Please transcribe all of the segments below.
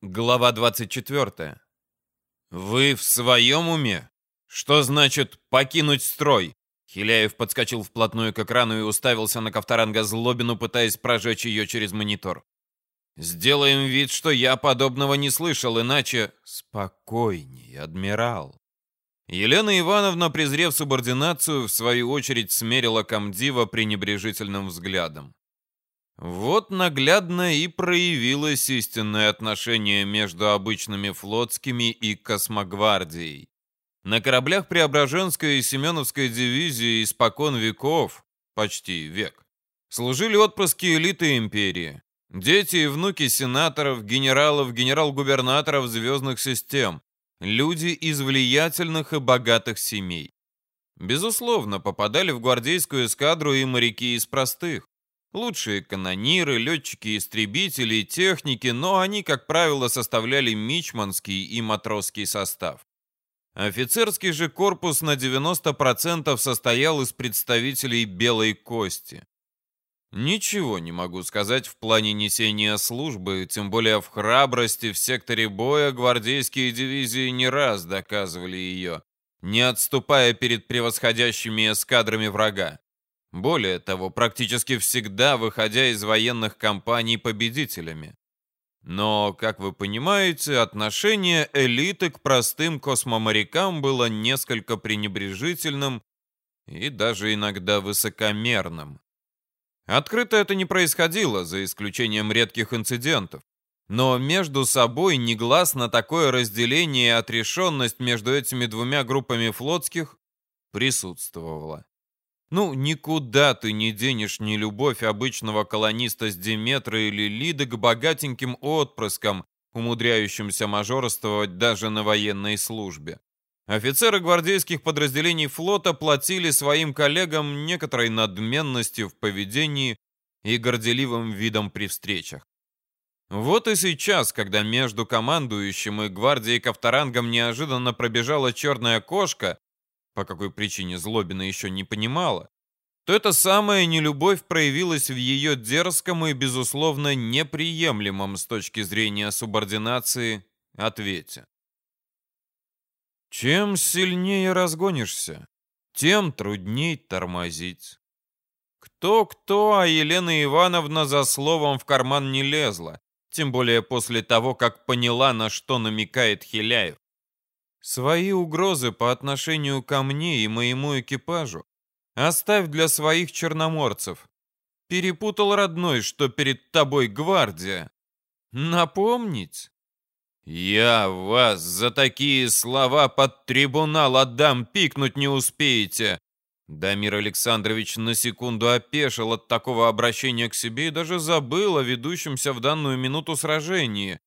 Глава 24. «Вы в своем уме? Что значит покинуть строй?» Хиляев подскочил вплотную к экрану и уставился на Ковторанга Злобину, пытаясь прожечь ее через монитор. «Сделаем вид, что я подобного не слышал, иначе...» «Спокойней, адмирал». Елена Ивановна, презрев субординацию, в свою очередь смерила комдива пренебрежительным взглядом. Вот наглядно и проявилось истинное отношение между обычными флотскими и космогвардией. На кораблях Преображенской и Семеновской дивизии испокон веков, почти век, служили отпрыски элиты империи. Дети и внуки сенаторов, генералов, генерал-губернаторов звездных систем. Люди из влиятельных и богатых семей. Безусловно, попадали в гвардейскую эскадру и моряки из простых. Лучшие канониры, летчики-истребители, техники, но они, как правило, составляли мичманский и матросский состав. Офицерский же корпус на 90% состоял из представителей белой кости. Ничего не могу сказать в плане несения службы, тем более в храбрости в секторе боя гвардейские дивизии не раз доказывали ее, не отступая перед превосходящими эскадрами врага. Более того, практически всегда выходя из военных кампаний победителями. Но, как вы понимаете, отношение элиты к простым космоморякам было несколько пренебрежительным и даже иногда высокомерным. Открыто это не происходило, за исключением редких инцидентов. Но между собой негласно такое разделение и отрешенность между этими двумя группами флотских присутствовало. Ну, никуда ты не денешь ни любовь обычного колониста с Диметра или Лиды к богатеньким отпрыскам, умудряющимся мажорствовать даже на военной службе. Офицеры гвардейских подразделений флота платили своим коллегам некоторой надменностью в поведении и горделивым видом при встречах. Вот и сейчас, когда между командующим и гвардией Ковторангом неожиданно пробежала черная кошка, по какой причине Злобина еще не понимала, то эта самая нелюбовь проявилась в ее дерзком и, безусловно, неприемлемом с точки зрения субординации ответе. Чем сильнее разгонишься, тем трудней тормозить. Кто-кто, а Елена Ивановна за словом в карман не лезла, тем более после того, как поняла, на что намекает Хиляев. Свои угрозы по отношению ко мне и моему экипажу оставь для своих черноморцев. Перепутал родной, что перед тобой гвардия. Напомнить? Я вас за такие слова под трибунал отдам, пикнуть не успеете. Дамир Александрович на секунду опешил от такого обращения к себе и даже забыл о ведущемся в данную минуту сражении.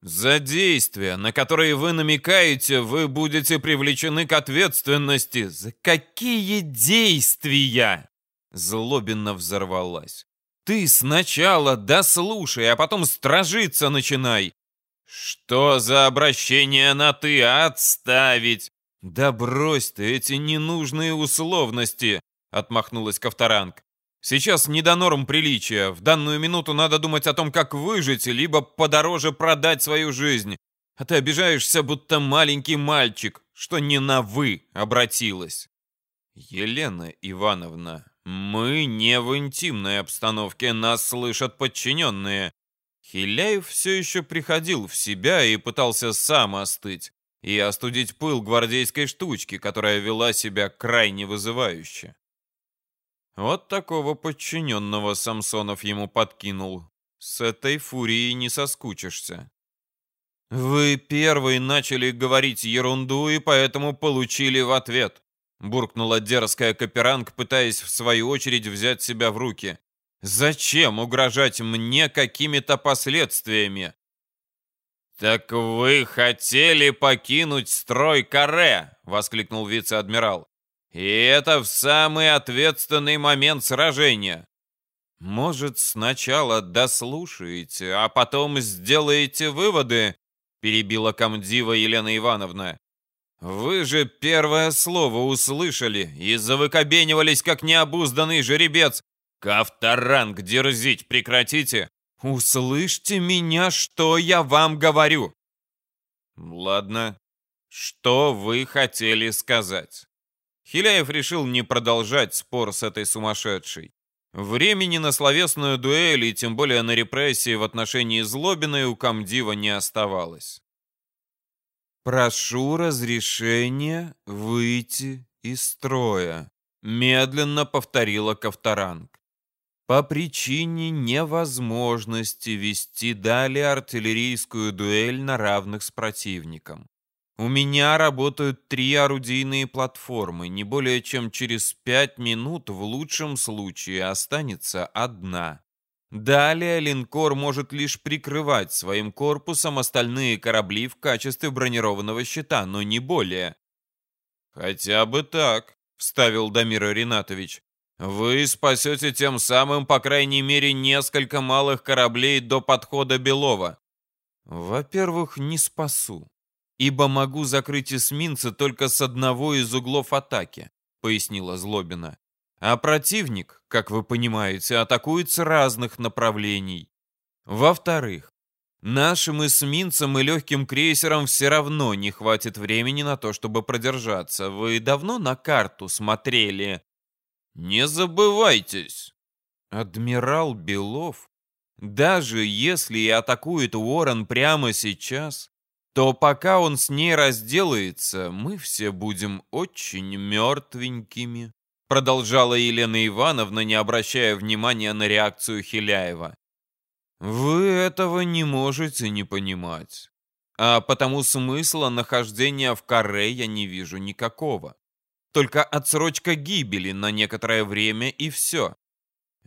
За действия, на которые вы намекаете, вы будете привлечены к ответственности. За какие действия? Злобенно взорвалась. Ты сначала дослушай, а потом стражиться начинай. Что за обращение на «ты» отставить? Да брось ты эти ненужные условности, отмахнулась Ковторанг. Сейчас не до норм приличия. В данную минуту надо думать о том, как выжить, либо подороже продать свою жизнь. А ты обижаешься, будто маленький мальчик, что не на «вы» обратилась. Елена Ивановна, мы не в интимной обстановке, нас слышат подчиненные. Хиляев все еще приходил в себя и пытался сам остыть и остудить пыл гвардейской штучки, которая вела себя крайне вызывающе. Вот такого подчиненного Самсонов ему подкинул. С этой фурией не соскучишься. «Вы первый начали говорить ерунду и поэтому получили в ответ», буркнула дерзкая Каперанг, пытаясь в свою очередь взять себя в руки. «Зачем угрожать мне какими-то последствиями?» «Так вы хотели покинуть строй Каре!» — воскликнул вице-адмирал. И это в самый ответственный момент сражения. Может, сначала дослушаете, а потом сделаете выводы, перебила комдива Елена Ивановна. Вы же первое слово услышали и завыкобенивались, как необузданный жеребец. Кавторанг дерзить прекратите. Услышьте меня, что я вам говорю. Ладно, что вы хотели сказать? Хиляев решил не продолжать спор с этой сумасшедшей. Времени на словесную дуэль и тем более на репрессии в отношении Злобиной у комдива не оставалось. «Прошу разрешения выйти из строя», — медленно повторила Ковторанг. «По причине невозможности вести далее артиллерийскую дуэль на равных с противником. У меня работают три орудийные платформы. Не более чем через пять минут в лучшем случае останется одна. Далее линкор может лишь прикрывать своим корпусом остальные корабли в качестве бронированного щита, но не более. «Хотя бы так», — вставил Дамир Ринатович. «Вы спасете тем самым, по крайней мере, несколько малых кораблей до подхода Белова». «Во-первых, не спасу ибо могу закрыть эсминца только с одного из углов атаки», — пояснила Злобина. «А противник, как вы понимаете, атакует с разных направлений. Во-вторых, нашим эсминцам и легким крейсерам все равно не хватит времени на то, чтобы продержаться. Вы давно на карту смотрели?» «Не забывайтесь!» Адмирал Белов, даже если и атакует Уоррен прямо сейчас, то пока он с ней разделается, мы все будем очень мертвенькими», продолжала Елена Ивановна, не обращая внимания на реакцию Хиляева. «Вы этого не можете не понимать, а потому смысла нахождения в каре я не вижу никакого. Только отсрочка гибели на некоторое время и все.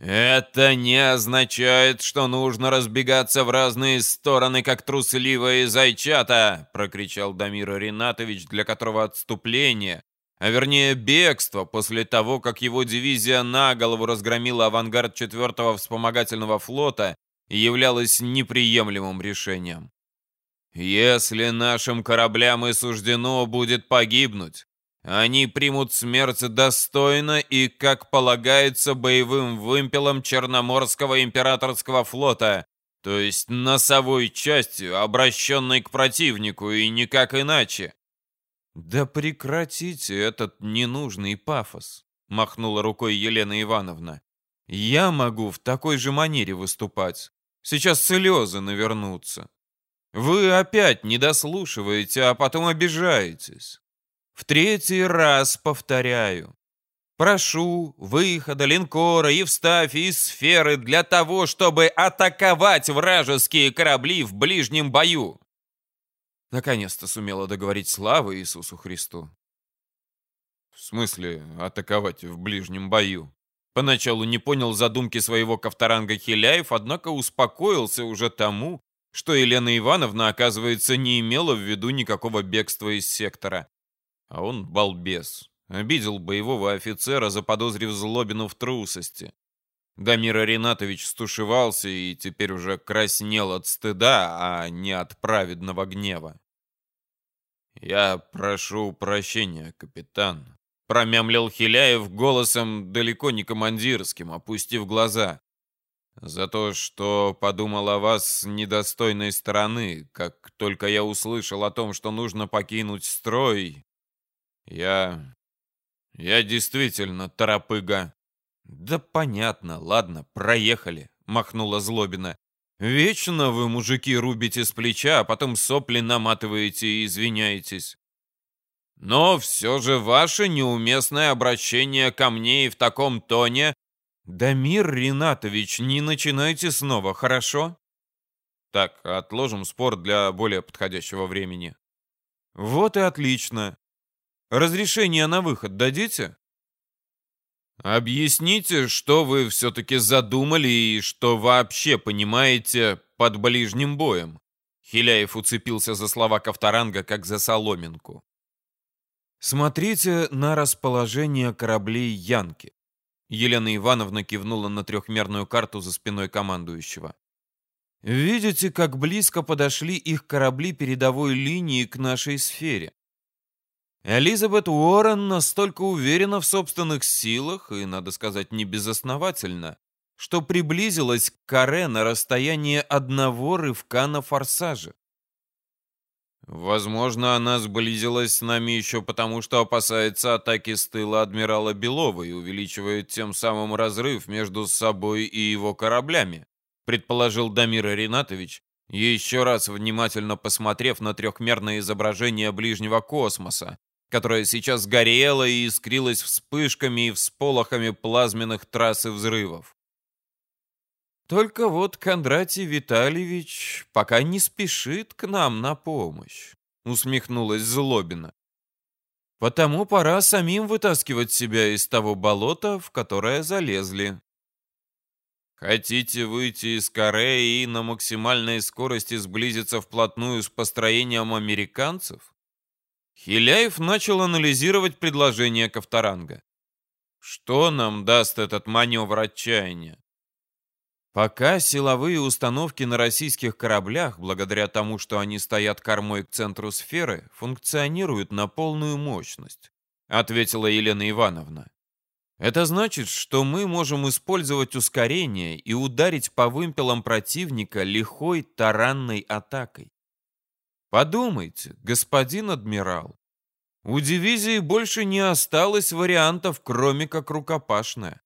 «Это не означает, что нужно разбегаться в разные стороны, как трусливые зайчата!» — прокричал Дамир Ринатович, для которого отступление, а вернее бегство, после того, как его дивизия на голову разгромила авангард 4-го вспомогательного флота, являлось неприемлемым решением. «Если нашим кораблям и суждено будет погибнуть, они примут смерть достойно и, как полагается, боевым вымпелом Черноморского императорского флота, то есть носовой частью, обращенной к противнику, и никак иначе. «Да прекратите этот ненужный пафос», — махнула рукой Елена Ивановна. «Я могу в такой же манере выступать. Сейчас слезы навернутся. Вы опять не дослушиваете, а потом обижаетесь. В третий раз повторяю. Прошу выхода линкора и вставь из сферы для того, чтобы атаковать вражеские корабли в ближнем бою. Наконец-то сумела договорить слава Иисусу Христу. В смысле атаковать в ближнем бою? Поначалу не понял задумки своего Ковторанга Хиляев, однако успокоился уже тому, что Елена Ивановна, оказывается, не имела в виду никакого бегства из сектора. А он балбес. Обидел боевого офицера, заподозрив Злобину в трусости. Дамир Ринатович стушевался и теперь уже краснел от стыда, а не от праведного гнева. «Я прошу прощения, капитан», — промямлил Хиляев голосом далеко не командирским, опустив глаза. «За то, что подумал о вас с недостойной стороны, как только я услышал о том, что нужно покинуть строй, я... я действительно торопыга. Да понятно, ладно, проехали, махнула Злобина. Вечно вы, мужики, рубите с плеча, а потом сопли наматываете и извиняетесь. Но все же ваше неуместное обращение ко мне и в таком тоне... Дамир Ринатович, не начинайте снова, хорошо? Так, отложим спор для более подходящего времени. Вот и отлично. Разрешение на выход дадите? Объясните, что вы все-таки задумали и что вообще понимаете под ближним боем. Хиляев уцепился за слова Ковторанга, как за соломинку. Смотрите на расположение кораблей Янки. Елена Ивановна кивнула на трехмерную карту за спиной командующего. Видите, как близко подошли их корабли передовой линии к нашей сфере? Элизабет Уоррен настолько уверена в собственных силах, и, надо сказать, не безосновательно, что приблизилась к каре на расстояние одного рывка на форсаже. Возможно, она сблизилась с нами еще потому, что опасается атаки с тыла адмирала Белова и увеличивает тем самым разрыв между собой и его кораблями, предположил Дамир Ринатович, еще раз внимательно посмотрев на трехмерное изображение ближнего космоса, которое сейчас горело и искрилось вспышками и всполохами плазменных трасс и взрывов. Только вот Кондратий Витальевич пока не спешит к нам на помощь, усмехнулась Злобина. Потому пора самим вытаскивать себя из того болота, в которое залезли. Хотите выйти из Кореи и на максимальной скорости сблизиться вплотную с построением американцев? Хиляев начал анализировать предложение Ковторанга. Что нам даст этот маневр отчаяния? Пока силовые установки на российских кораблях, благодаря тому, что они стоят кормой к центру сферы, функционируют на полную мощность, ответила Елена Ивановна. Это значит, что мы можем использовать ускорение и ударить по вымпелам противника лихой таранной атакой. Подумайте, господин адмирал, у дивизии больше не осталось вариантов, кроме как рукопашная.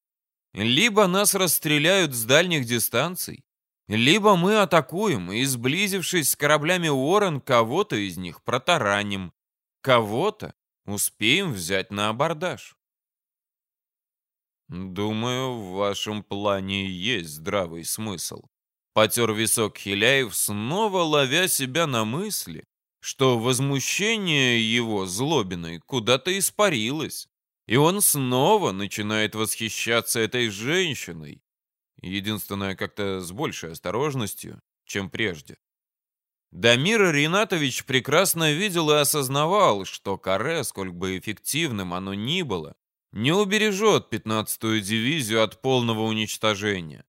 Либо нас расстреляют с дальних дистанций, либо мы атакуем и, сблизившись с кораблями Уоррен, кого-то из них протараним, кого-то успеем взять на абордаж. Думаю, в вашем плане есть здравый смысл. Потер висок Хиляев, снова ловя себя на мысли, что возмущение его злобиной куда-то испарилось. И он снова начинает восхищаться этой женщиной. Единственное, как-то с большей осторожностью, чем прежде. Дамир Ринатович прекрасно видел и осознавал, что каре, сколько бы эффективным оно ни было, не убережет 15-ю дивизию от полного уничтожения.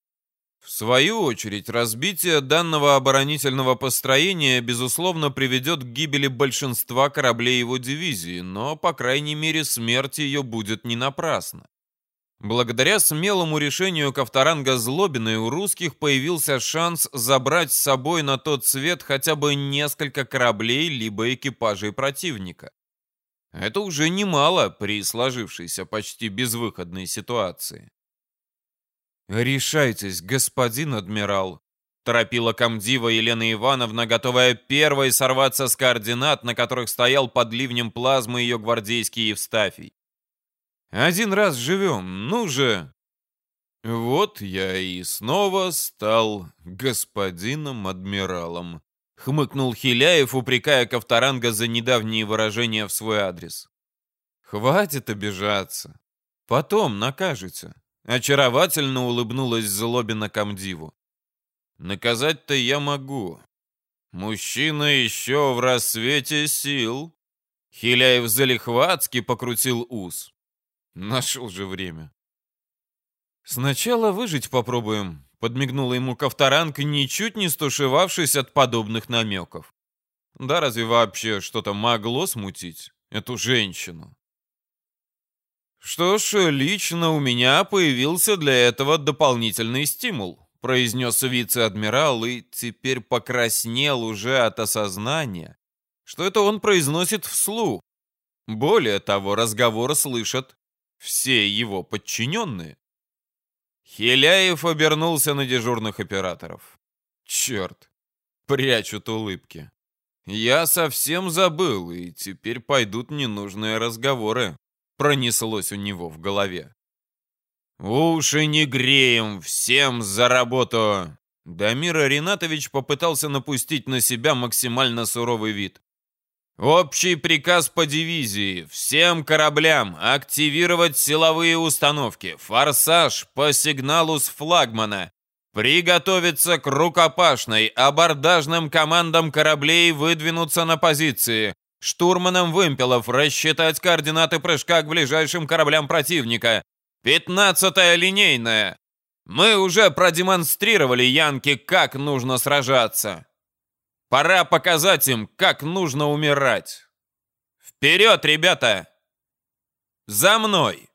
В свою очередь, разбитие данного оборонительного построения, безусловно, приведет к гибели большинства кораблей его дивизии, но, по крайней мере, смерть ее будет не напрасна. Благодаря смелому решению Ковторанга Злобиной у русских появился шанс забрать с собой на тот свет хотя бы несколько кораблей либо экипажей противника. Это уже немало при сложившейся почти безвыходной ситуации. «Решайтесь, господин адмирал», — торопила комдива Елена Ивановна, готовая первой сорваться с координат, на которых стоял под ливнем плазмы ее гвардейский Евстафий. «Один раз живем, ну же!» Вот я и снова стал господином адмиралом, хмыкнул Хиляев, упрекая Ковторанга за недавние выражения в свой адрес. Хватит обижаться. Потом накажете. Очаровательно улыбнулась Злобина комдиву. Наказать-то я могу. Мужчина еще в рассвете сил. Хиляев залихватски покрутил ус. Нашел же время. Сначала выжить попробуем, подмигнула ему Ковторанг, ничуть не стушевавшись от подобных намеков. Да разве вообще что-то могло смутить эту женщину? «Что ж, лично у меня появился для этого дополнительный стимул», произнес вице-адмирал и теперь покраснел уже от осознания, что это он произносит вслух. Более того, разговор слышат все его подчиненные. Хиляев обернулся на дежурных операторов. Черт, прячут улыбки. Я совсем забыл, и теперь пойдут ненужные разговоры пронеслось у него в голове. «Уши не греем, всем за работу!» Дамир Ринатович попытался напустить на себя максимально суровый вид. «Общий приказ по дивизии. Всем кораблям активировать силовые установки. Форсаж по сигналу с флагмана. Приготовиться к рукопашной. Абордажным командам кораблей выдвинуться на позиции. Штурманам вымпелов рассчитать координаты прыжка к ближайшим кораблям противника. Пятнадцатая линейная. Мы уже продемонстрировали Янке, как нужно сражаться. Пора показать им, как нужно умирать. Вперед, ребята! За мной!